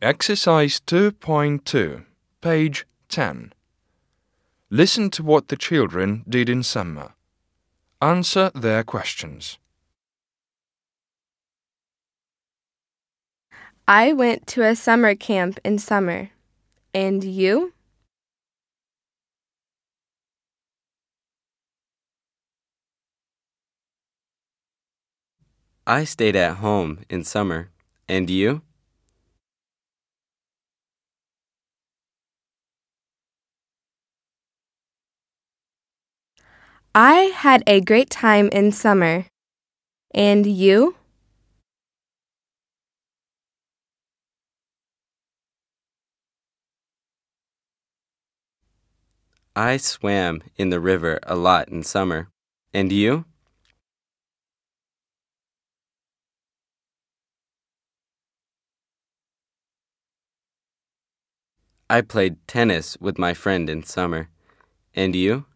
Exercise 2.2, page 10. Listen to what the children did in summer. Answer their questions. I went to a summer camp in summer. And you? I stayed at home in summer. And you? I had a great time in summer. And you? I swam in the river a lot in summer. And you? I played tennis with my friend in summer. And you?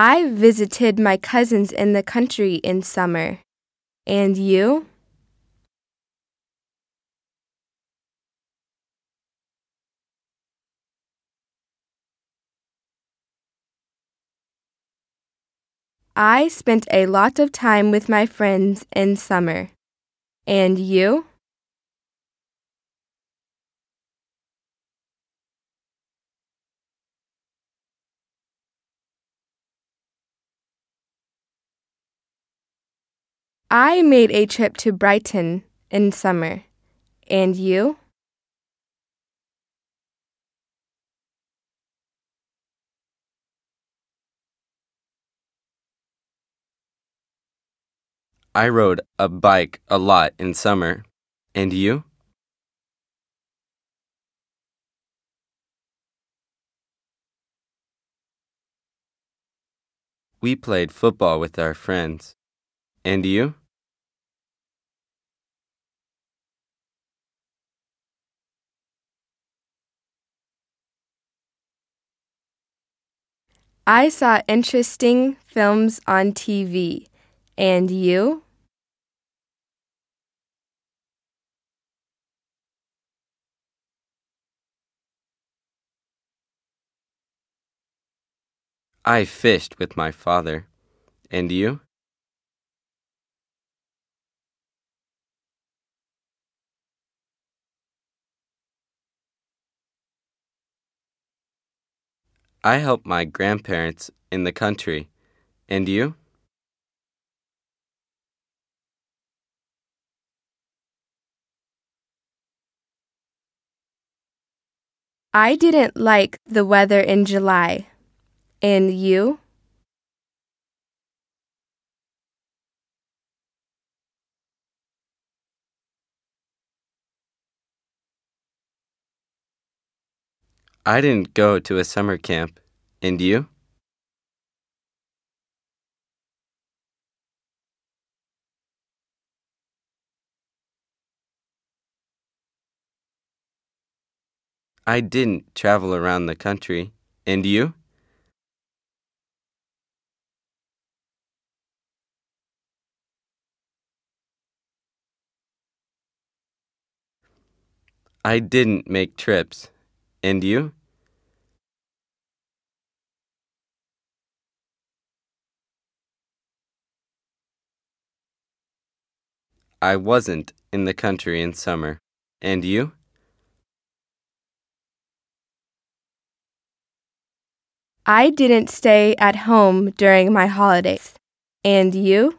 I visited my cousins in the country in summer. And you? I spent a lot of time with my friends in summer. And you? I made a trip to Brighton in summer. And you? I rode a bike a lot in summer. And you? We played football with our friends. And you? I saw interesting films on TV. And you? I fished with my father. And you? I help my grandparents in the country. And you? I didn't like the weather in July. And you? I didn't go to a summer camp. And you? I didn't travel around the country. And you? I didn't make trips. And you? I wasn't in the country in summer. And you? I didn't stay at home during my holidays. And you?